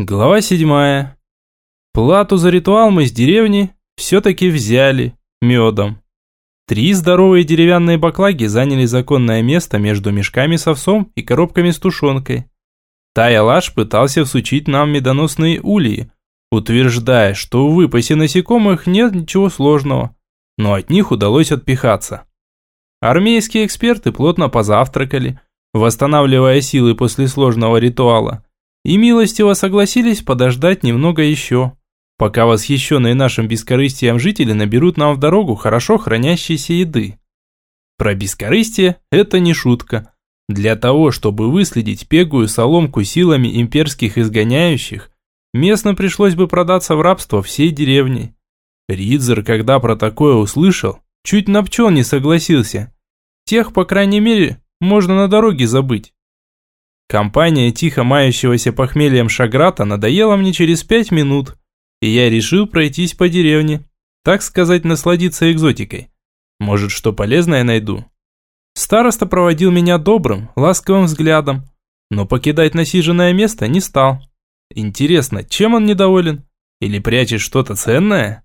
Глава седьмая. Плату за ритуал мы с деревни все-таки взяли медом. Три здоровые деревянные баклаги заняли законное место между мешками с овсом и коробками с тушенкой. Тая-Лаш пытался всучить нам медоносные ульи, утверждая, что в выпасе насекомых нет ничего сложного, но от них удалось отпихаться. Армейские эксперты плотно позавтракали, восстанавливая силы после сложного ритуала – и милостиво согласились подождать немного еще, пока восхищенные нашим бескорыстием жители наберут нам в дорогу хорошо хранящейся еды. Про бескорыстие это не шутка. Для того, чтобы выследить пегую соломку силами имперских изгоняющих, местно пришлось бы продаться в рабство всей деревни. Ридзер, когда про такое услышал, чуть на пчел не согласился. Тех, по крайней мере, можно на дороге забыть. Компания тихо мающегося похмельем Шаграта надоела мне через пять минут, и я решил пройтись по деревне, так сказать, насладиться экзотикой. Может, что полезное найду. Староста проводил меня добрым, ласковым взглядом, но покидать насиженное место не стал. Интересно, чем он недоволен? Или прячет что-то ценное?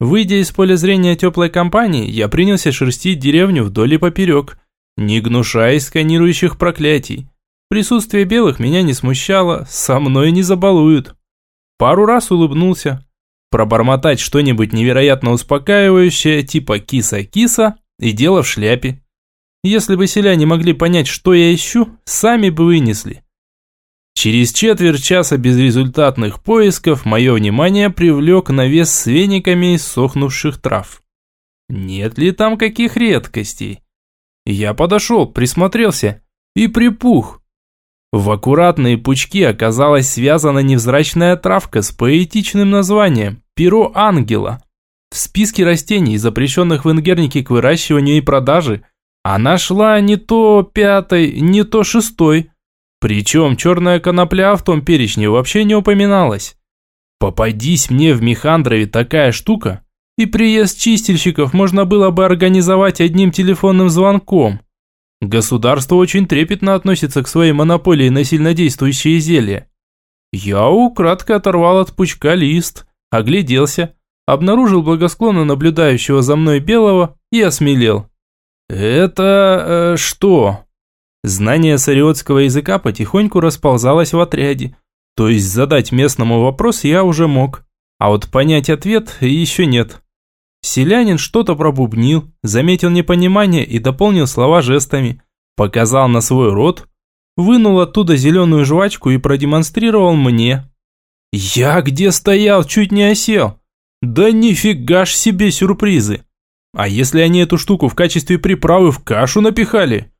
Выйдя из поля зрения теплой компании, я принялся шерстить деревню вдоль и поперек, не гнушаясь сканирующих проклятий. Присутствие белых меня не смущало, со мной не забалуют. Пару раз улыбнулся. Пробормотать что-нибудь невероятно успокаивающее, типа «киса-киса» и дело в шляпе. Если бы селяне могли понять, что я ищу, сами бы вынесли. Через четверть часа безрезультатных поисков мое внимание привлек навес с вениками из сохнувших трав. Нет ли там каких редкостей? Я подошел, присмотрелся и припух. В аккуратные пучки оказалась связана невзрачная травка с поэтичным названием «Перо ангела». В списке растений, запрещенных в Ингернике к выращиванию и продаже, она шла не то пятой, не то шестой. Причем черная конопля в том перечне вообще не упоминалась. Попадись мне в Механдрове такая штука, и приезд чистильщиков можно было бы организовать одним телефонным звонком. Государство очень трепетно относится к своей монополии на сильнодействующие зелья. Я украдко оторвал от пучка лист, огляделся, обнаружил благосклонно наблюдающего за мной белого и осмелел. «Это... Э, что?» Знание сариотского языка потихоньку расползалось в отряде, то есть задать местному вопрос я уже мог, а вот понять ответ еще нет. Селянин что-то пробубнил, заметил непонимание и дополнил слова жестами. Показал на свой рот, вынул оттуда зеленую жвачку и продемонстрировал мне. Я где стоял, чуть не осел. Да нифига ж себе сюрпризы. А если они эту штуку в качестве приправы в кашу напихали?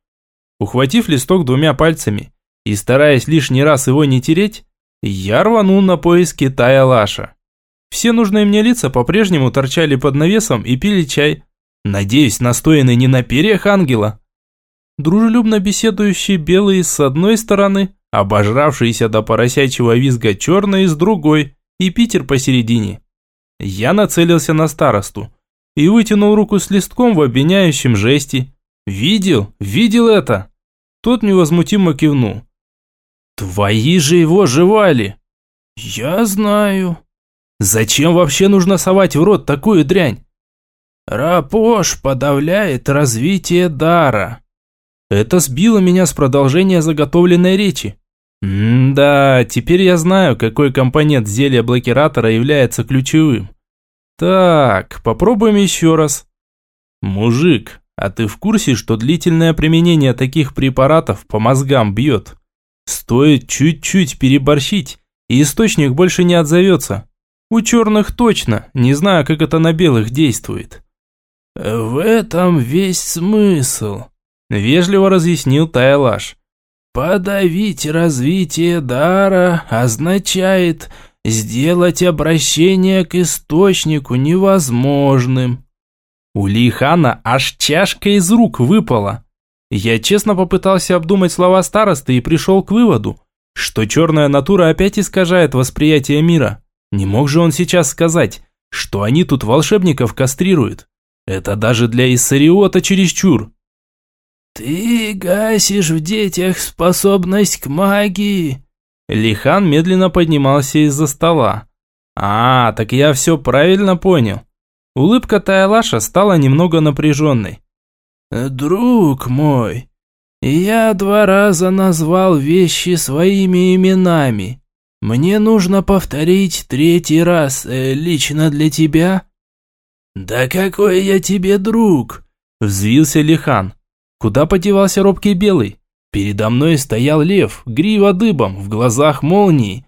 Ухватив листок двумя пальцами и стараясь лишний раз его не тереть, я рванул на поиски Тая Лаша. Все нужные мне лица по-прежнему торчали под навесом и пили чай. Надеюсь, настоянный не на перьях ангела. Дружелюбно беседующие белые с одной стороны, обожравшиеся до поросячьего визга черные с другой и Питер посередине. Я нацелился на старосту и вытянул руку с листком в обвиняющем жесте. «Видел? Видел это?» Тот невозмутимо кивнул. «Твои же его жевали!» «Я знаю», Зачем вообще нужно совать в рот такую дрянь? Рапош подавляет развитие дара. Это сбило меня с продолжения заготовленной речи. М-да, теперь я знаю, какой компонент зелья блокиратора является ключевым. Так, попробуем еще раз. Мужик, а ты в курсе, что длительное применение таких препаратов по мозгам бьет? Стоит чуть-чуть переборщить, и источник больше не отзовется. У черных точно, не знаю, как это на белых действует. В этом весь смысл, вежливо разъяснил Тайлаш. Подавить развитие дара означает сделать обращение к источнику невозможным. У Лихана аж чашка из рук выпала. Я честно попытался обдумать слова старосты и пришел к выводу, что черная натура опять искажает восприятие мира. Не мог же он сейчас сказать, что они тут волшебников кастрируют? Это даже для Иссариота чересчур. «Ты гасишь в детях способность к магии», Лихан медленно поднимался из-за стола. А, так я все правильно понял. Улыбка Тайлаша стала немного напряженной. «Друг мой, я два раза назвал вещи своими именами. Мне нужно повторить третий раз э, лично для тебя?» «Да какой я тебе друг!» – взвился Лихан. Куда подевался робкий белый? Передо мной стоял лев, грива дыбом, в глазах молнии.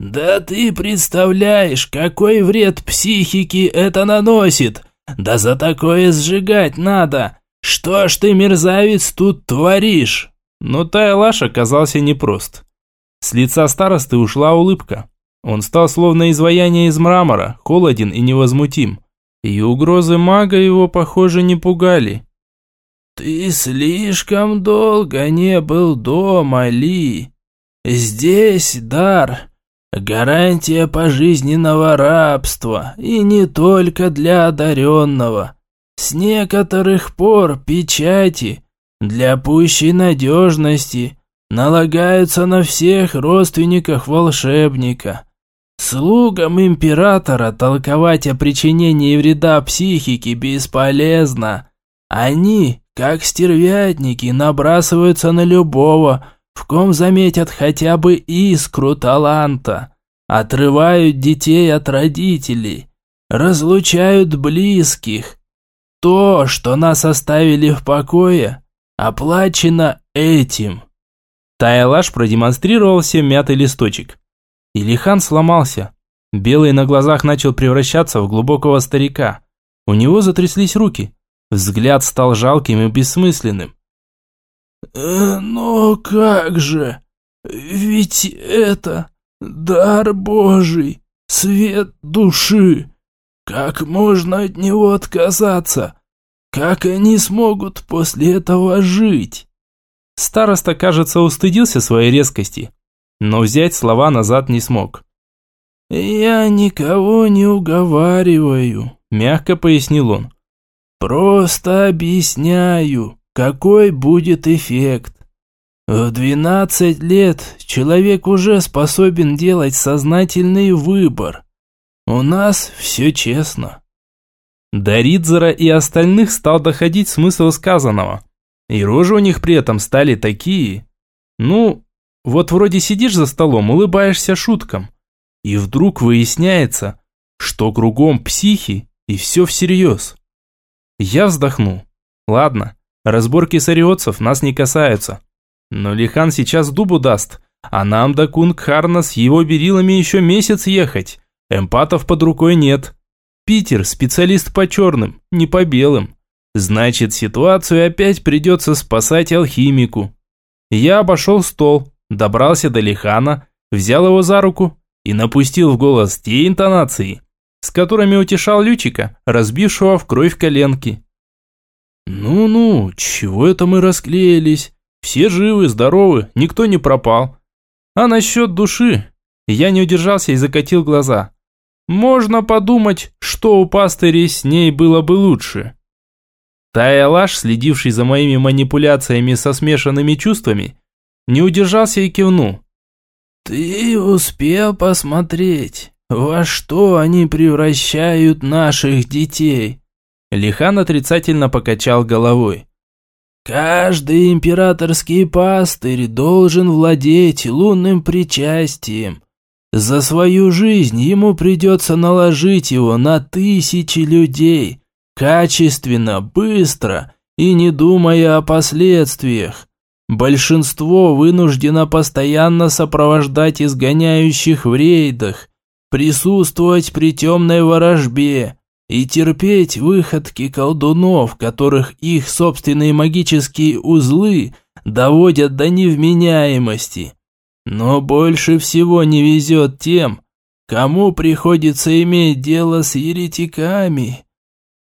«Да ты представляешь, какой вред психике это наносит! Да за такое сжигать надо! Что ж ты, мерзавец, тут творишь?» Но Тайлаш оказался непрост. С лица старосты ушла улыбка. Он стал словно изваяние из мрамора, холоден и невозмутим. И угрозы мага его, похоже, не пугали. «Ты слишком долго не был дома, Ли. Здесь дар, гарантия пожизненного рабства, и не только для одаренного. С некоторых пор печати для пущей надежности налагаются на всех родственников волшебника». Слугам императора толковать о причинении вреда психике бесполезно. Они как стервятники набрасываются на любого, в ком заметят хотя бы искру таланта, отрывают детей от родителей, разлучают близких. То, что нас оставили в покое, оплачено этим. Тайлаш продемонстрировал всем мятый листочек. Илихан сломался. Белый на глазах начал превращаться в глубокого старика. У него затряслись руки. Взгляд стал жалким и бессмысленным. «Э, «Но как же? Ведь это дар Божий, свет души. Как можно от него отказаться? Как они смогут после этого жить?» Староста, кажется, устыдился своей резкости, но взять слова назад не смог. «Я никого не уговариваю», – мягко пояснил он. Просто объясняю, какой будет эффект. В 12 лет человек уже способен делать сознательный выбор. У нас все честно. До Ридзера и остальных стал доходить смысл сказанного. И рожи у них при этом стали такие. Ну, вот вроде сидишь за столом, улыбаешься шуткам. И вдруг выясняется, что кругом психи и все всерьез. Я вздохнул. Ладно, разборки сариотцев нас не касаются. Но Лихан сейчас дубу даст, а нам до Кунгхарна с его берилами еще месяц ехать. Эмпатов под рукой нет. Питер специалист по черным, не по белым. Значит, ситуацию опять придется спасать алхимику. Я обошел стол, добрался до Лихана, взял его за руку и напустил в голос те интонации, с которыми утешал Лючика, разбившего в кровь коленки. «Ну-ну, чего это мы расклеились? Все живы, здоровы, никто не пропал. А насчет души?» Я не удержался и закатил глаза. «Можно подумать, что у пастырей с ней было бы лучше». Таялаш, следивший за моими манипуляциями со смешанными чувствами, не удержался и кивнул. «Ты успел посмотреть?» Во что они превращают наших детей? Лихан отрицательно покачал головой. Каждый императорский пастырь должен владеть лунным причастием. За свою жизнь ему придется наложить его на тысячи людей, качественно, быстро и не думая о последствиях. Большинство вынуждено постоянно сопровождать изгоняющих в рейдах, присутствовать при темной ворожбе и терпеть выходки колдунов, которых их собственные магические узлы доводят до невменяемости. Но больше всего не везет тем, кому приходится иметь дело с еретиками.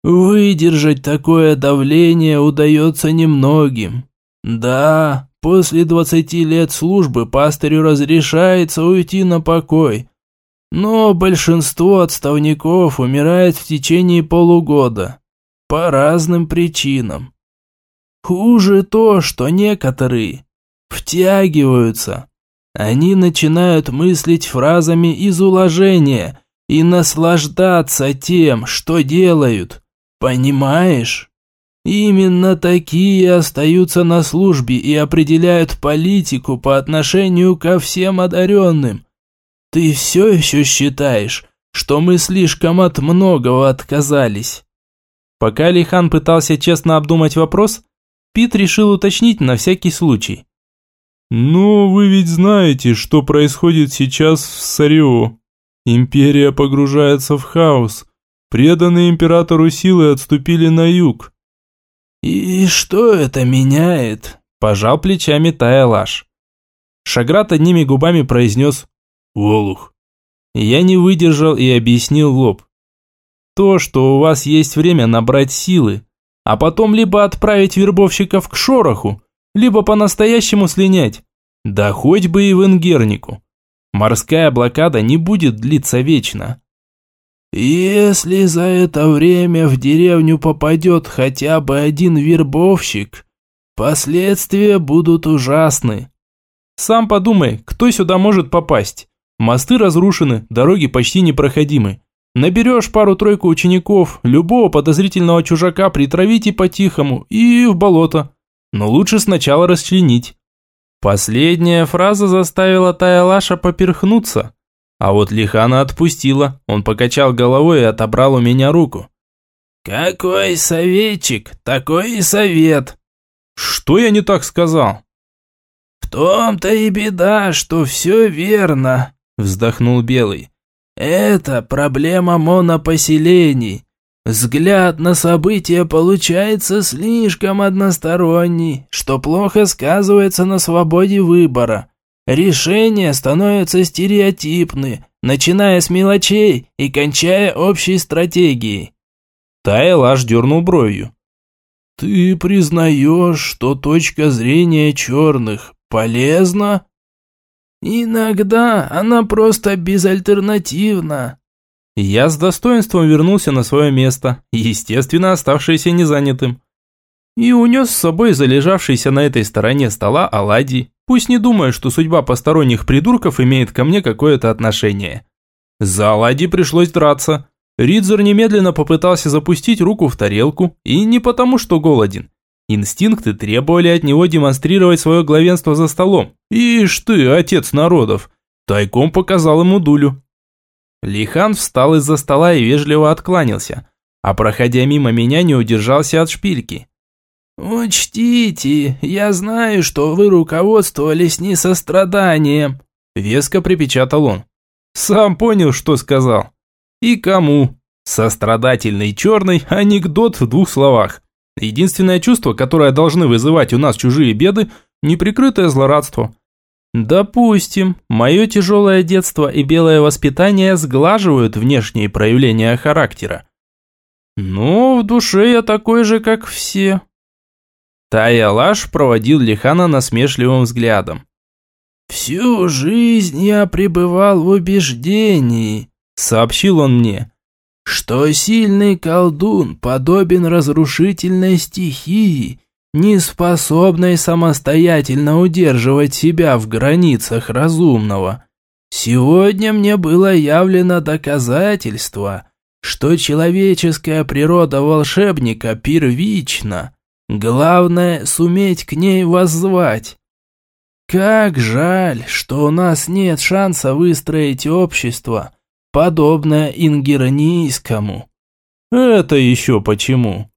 Выдержать такое давление удается немногим. Да, после двадцати лет службы пастырю разрешается уйти на покой – но большинство отставников умирает в течение полугода. По разным причинам. Хуже то, что некоторые втягиваются, Они начинают мыслить фразами из уложения и наслаждаться тем, что делают. Понимаешь? Именно такие остаются на службе и определяют политику по отношению ко всем одаренным. Ты все еще считаешь, что мы слишком от многого отказались?» Пока Лихан пытался честно обдумать вопрос, Пит решил уточнить на всякий случай. «Но вы ведь знаете, что происходит сейчас в Сарио. Империя погружается в хаос. Преданные императору силы отступили на юг. «И что это меняет?» – пожал плечами Таялаш. Шаграт одними губами произнес «Волух». Я не выдержал и объяснил лоб. То, что у вас есть время набрать силы, а потом либо отправить вербовщиков к шороху, либо по-настоящему слинять. Да хоть бы и в Ингернику. Морская блокада не будет длиться вечно. Если за это время в деревню попадет хотя бы один вербовщик, последствия будут ужасны. Сам подумай, кто сюда может попасть? Мосты разрушены, дороги почти непроходимы. Наберешь пару-тройку учеников, любого подозрительного чужака притравите по-тихому и в болото. Но лучше сначала расчленить. Последняя фраза заставила Таялаша поперхнуться. А вот Лихана отпустила. Он покачал головой и отобрал у меня руку. «Какой советчик, такой и совет!» «Что я не так сказал?» «В том-то и беда, что все верно», – вздохнул Белый. «Это проблема монопоселений. Взгляд на события получается слишком односторонний, что плохо сказывается на свободе выбора. Решения становятся стереотипны, начиная с мелочей и кончая общей стратегией. Тайл аж дернул бровью. «Ты признаешь, что точка зрения черных полезна?» «Иногда она просто безальтернативна». Я с достоинством вернулся на свое место, естественно оставшееся незанятым. И унес с собой залежавшийся на этой стороне стола оладьи, Пусть не думаю, что судьба посторонних придурков имеет ко мне какое-то отношение. За Аладди пришлось драться. Ридзер немедленно попытался запустить руку в тарелку, и не потому, что голоден. Инстинкты требовали от него демонстрировать свое главенство за столом. Ишь ты, отец народов, тайком показал ему дулю. Лихан встал из-за стола и вежливо откланялся, а проходя мимо меня не удержался от шпильки. «Учтите, я знаю, что вы руководствовались не состраданием», – веско припечатал он. «Сам понял, что сказал. И кому? Сострадательный черный анекдот в двух словах. Единственное чувство, которое должны вызывать у нас чужие беды – неприкрытое злорадство. Допустим, мое тяжелое детство и белое воспитание сглаживают внешние проявления характера. Но в душе я такой же, как все, Таялаш проводил Лихана насмешливым взглядом. «Всю жизнь я пребывал в убеждении», — сообщил он мне, «что сильный колдун подобен разрушительной стихии, не способной самостоятельно удерживать себя в границах разумного. Сегодня мне было явлено доказательство, что человеческая природа волшебника первична, Главное, суметь к ней воззвать. Как жаль, что у нас нет шанса выстроить общество, подобное ингеронийскому. Это еще почему?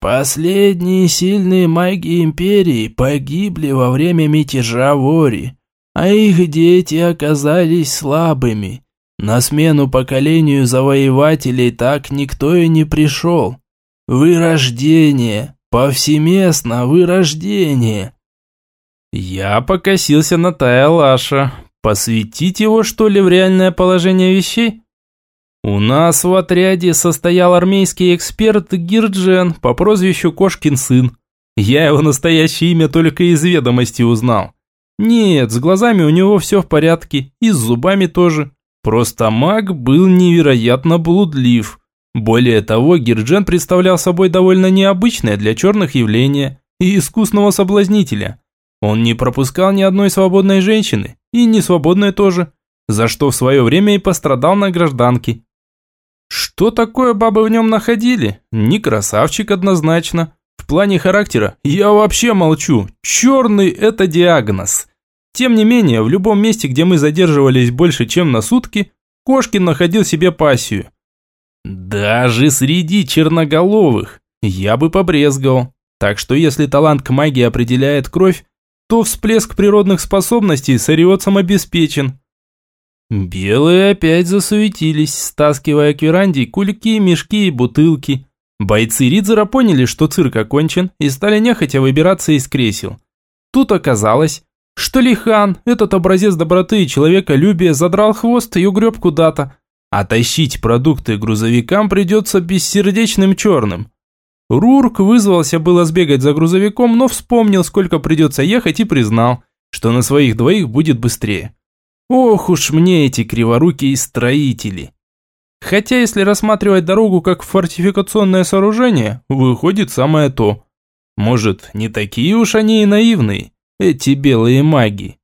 Последние сильные маги Империи погибли во время мятежа Вори, а их дети оказались слабыми. На смену поколению завоевателей так никто и не пришел. Вырождение, Повсеместно вырождение. Я покосился на Тая Лаша. Посвятить его, что ли, в реальное положение вещей? У нас в отряде состоял армейский эксперт Гирджен по прозвищу Кошкин сын. Я его настоящее имя только из ведомости узнал. Нет, с глазами у него все в порядке, и с зубами тоже. Просто маг был невероятно блудлив. Более того, Гирджен представлял собой довольно необычное для черных явление и искусного соблазнителя. Он не пропускал ни одной свободной женщины, и не свободной тоже, за что в свое время и пострадал на гражданке. Что такое бабы в нем находили? Не красавчик однозначно. В плане характера я вообще молчу. Черный – это диагноз. Тем не менее, в любом месте, где мы задерживались больше, чем на сутки, Кошкин находил себе пассию. Даже среди черноголовых я бы побрезговал. Так что если талант к магии определяет кровь, то всплеск природных способностей с ариотцем обеспечен. Белые опять засуетились, стаскивая к веранде кульки, мешки и бутылки. Бойцы Ридзера поняли, что цирк окончен, и стали нехотя выбираться из кресел. Тут оказалось, что Лихан, этот образец доброты и человеколюбия, задрал хвост и угреб куда-то, а тащить продукты грузовикам придется бессердечным черным. Рурк вызвался было сбегать за грузовиком, но вспомнил, сколько придется ехать и признал, что на своих двоих будет быстрее. Ох уж мне эти криворукие строители. Хотя если рассматривать дорогу как фортификационное сооружение, выходит самое то. Может, не такие уж они и наивные, эти белые маги.